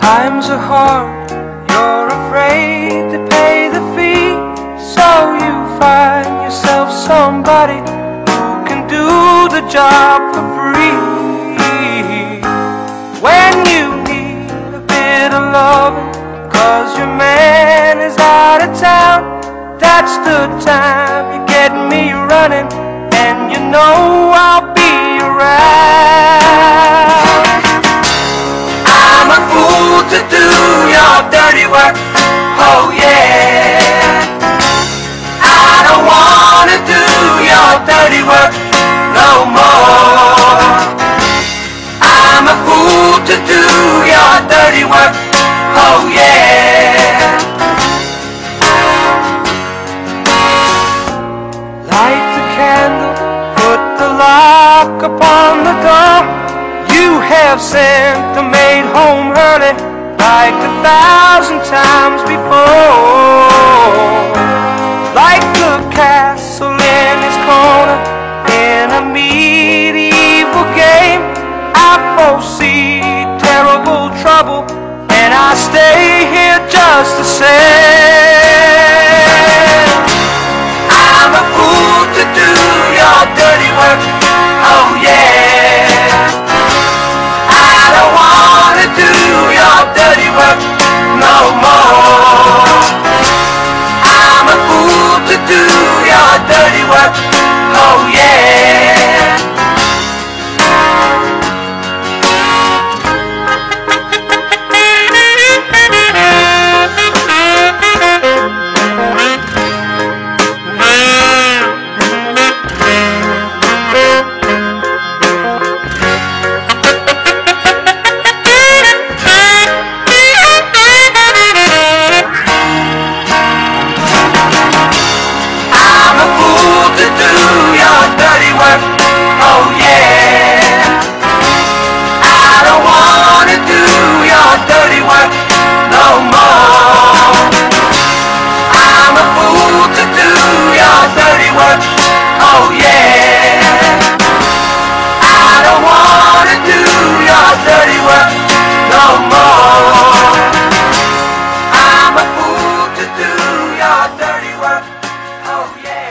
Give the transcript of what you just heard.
times are hard, you're afraid to pay the fee. So you find yourself somebody who can do the job for free. When you need a bit of loving, cause your man is out of town, that's the time you get me running, and you know dirty work no more. I'm a fool to do your dirty work, oh yeah. Light the candle, put the lock upon the door. You have sent the maid home early, like a thousand times before. Like the castle corner in a medieval game, I foresee terrible trouble, and I stay here just the same. I'm a fool to do your dirty work. Oh yeah. I don't wanna do your dirty work no more. I'm a fool to do your dirty work. work, oh yeah. I don't wanna do your dirty work no more. I'm a fool to do your dirty work, oh yeah. I don't wanna do your dirty work no more. I'm a fool to do your dirty work, oh yeah.